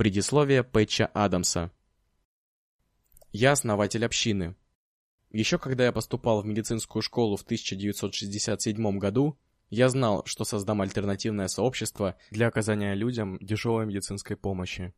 Предисловие Пэтча Адамса. Я основатель общины. Еще когда я поступал в медицинскую школу в 1967 году, я знал, что создам альтернативное сообщество для оказания людям дешевой медицинской помощи.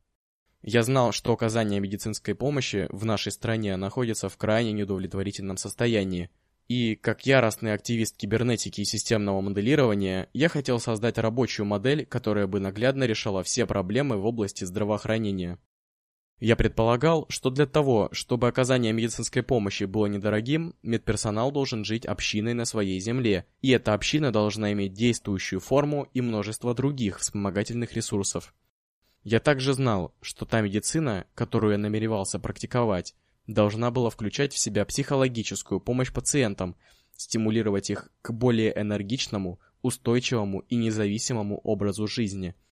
Я знал, что оказание медицинской помощи в нашей стране находится в крайне неудовлетворительном состоянии, и, как яростный активист кибернетики и системного моделирования, я хотел создать рабочую модель, которая бы наглядно решала все проблемы в области здравоохранения. Я предполагал, что для того, чтобы оказание медицинской помощи было недорогим, медперсонал должен жить общиной на своей земле, и эта община должна иметь действующую форму и множество других вспомогательных ресурсов. Я также знал, что та медицина, которую я намеревался практиковать, должна была включать в себя психологическую помощь пациентам, стимулировать их к более энергичному, устойчивому и независимому образу жизни –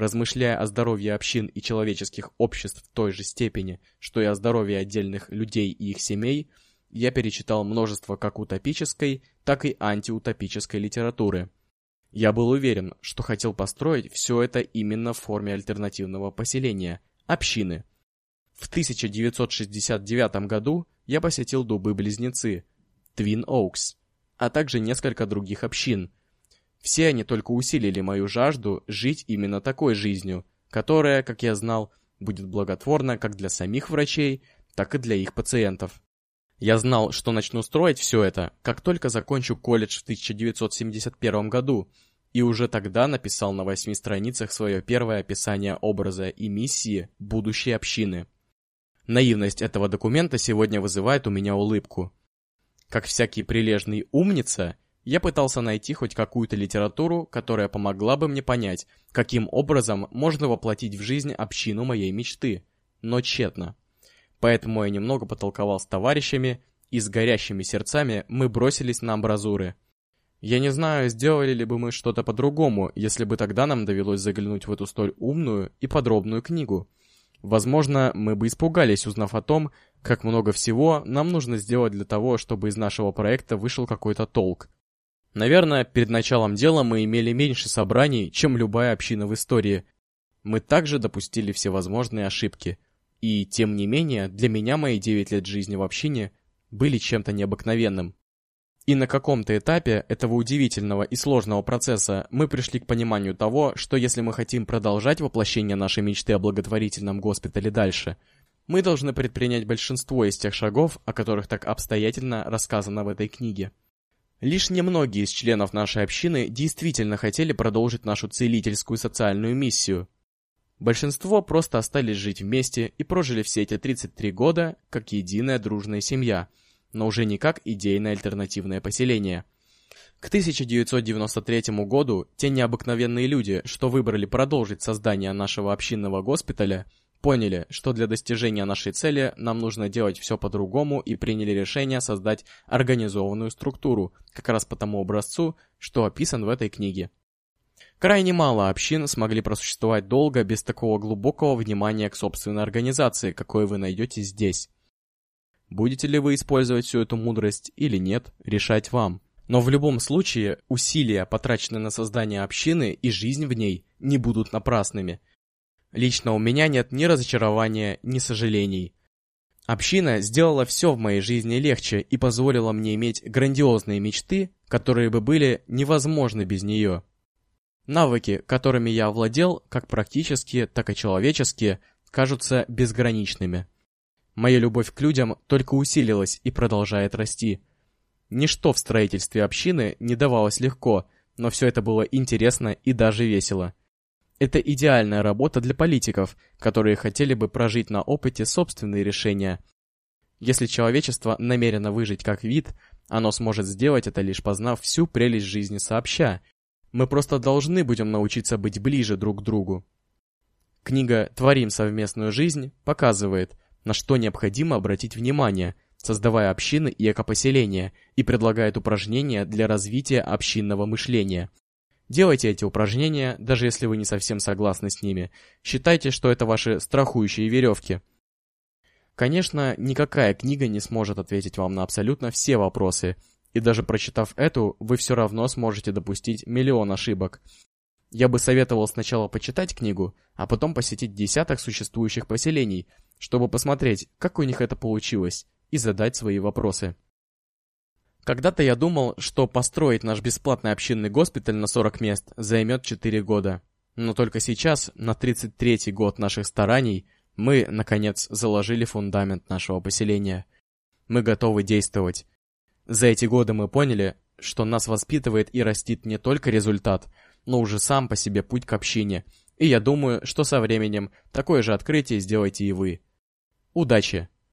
размышляя о здоровье общин и человеческих обществ в той же степени, что и о здоровье отдельных людей и их семей, я перечитал множество как утопической, так и антиутопической литературы. Я был уверен, что хотел построить все это именно в форме альтернативного поселения – общины. В 1969 году я посетил Дубы-Близнецы – Твин Оукс, а также несколько других общин – все они только усилили мою жажду жить именно такой жизнью, которая, как я знал, будет благотворна как для самих врачей, так и для их пациентов. Я знал, что начну строить все это, как только закончу колледж в 1971 году, и уже тогда написал на восьми страницах свое первое описание образа и миссии будущей общины. Наивность этого документа сегодня вызывает у меня улыбку. Как всякий прилежный умница – я пытался найти хоть какую-то литературу, которая помогла бы мне понять, каким образом можно воплотить в жизнь общину моей мечты, но тщетно. Поэтому я немного потолковал с товарищами, и с горящими сердцами мы бросились на амбразуры. Я не знаю, сделали ли бы мы что-то по-другому, если бы тогда нам довелось заглянуть в эту столь умную и подробную книгу. Возможно, мы бы испугались, узнав о том, как много всего нам нужно сделать для того, чтобы из нашего проекта вышел какой-то толк. Наверное, перед началом дела мы имели меньше собраний, чем любая община в истории. Мы также допустили всевозможные ошибки. И, тем не менее, для меня мои 9 лет жизни в общине были чем-то необыкновенным. И на каком-то этапе этого удивительного и сложного процесса мы пришли к пониманию того, что если мы хотим продолжать воплощение нашей мечты о благотворительном госпитале дальше, мы должны предпринять большинство из тех шагов, о которых так обстоятельно рассказано в этой книге. Лишь немногие из членов нашей общины действительно хотели продолжить нашу целительскую социальную миссию. Большинство просто остались жить вместе и прожили все эти 33 года как единая дружная семья, но уже не как идейное альтернативное поселение. К 1993 году те необыкновенные люди, что выбрали продолжить создание нашего общинного госпиталя, Поняли, что для достижения нашей цели нам нужно делать все по-другому и приняли решение создать организованную структуру, как раз по тому образцу, что описан в этой книге. Крайне мало общин смогли просуществовать долго без такого глубокого внимания к собственной организации, какое вы найдете здесь. Будете ли вы использовать всю эту мудрость или нет, решать вам. Но в любом случае, усилия, потраченные на создание общины и жизнь в ней, не будут напрасными – Лично у меня нет ни разочарования, ни сожалений. Община сделала все в моей жизни легче и позволила мне иметь грандиозные мечты, которые бы были невозможны без нее. Навыки, которыми я овладел, как практические, так и человеческие, кажутся безграничными. Моя любовь к людям только усилилась и продолжает расти. Ничто в строительстве общины не давалось легко, но все это было интересно и даже весело. Это идеальная работа для политиков, которые хотели бы прожить на опыте собственные решения. Если человечество намерено выжить как вид, оно сможет сделать это лишь познав всю прелесть жизни сообща. Мы просто должны будем научиться быть ближе друг к другу. Книга «Творим совместную жизнь» показывает, на что необходимо обратить внимание, создавая общины и экопоселения, и предлагает упражнения для развития общинного мышления. Делайте эти упражнения, даже если вы не совсем согласны с ними. Считайте, что это ваши страхующие веревки. Конечно, никакая книга не сможет ответить вам на абсолютно все вопросы, и даже прочитав эту, вы все равно сможете допустить миллион ошибок. Я бы советовал сначала почитать книгу, а потом посетить десяток существующих поселений, чтобы посмотреть, как у них это получилось, и задать свои вопросы. Когда-то я думал, что построить наш бесплатный общинный госпиталь на 40 мест займет 4 года. Но только сейчас, на 33-й год наших стараний, мы, наконец, заложили фундамент нашего поселения. Мы готовы действовать. За эти годы мы поняли, что нас воспитывает и растит не только результат, но уже сам по себе путь к общине. И я думаю, что со временем такое же открытие сделаете и вы. Удачи!